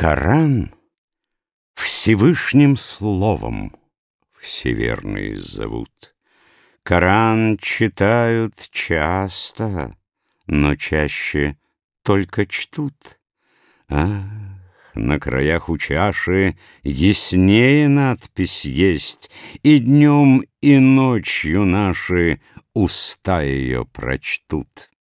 Коран Всевышним словом Всеверные зовут. Коран читают часто, но чаще только чтут. Ах, на краях у чаши яснее надпись есть, И днем, и ночью наши уста ее прочтут.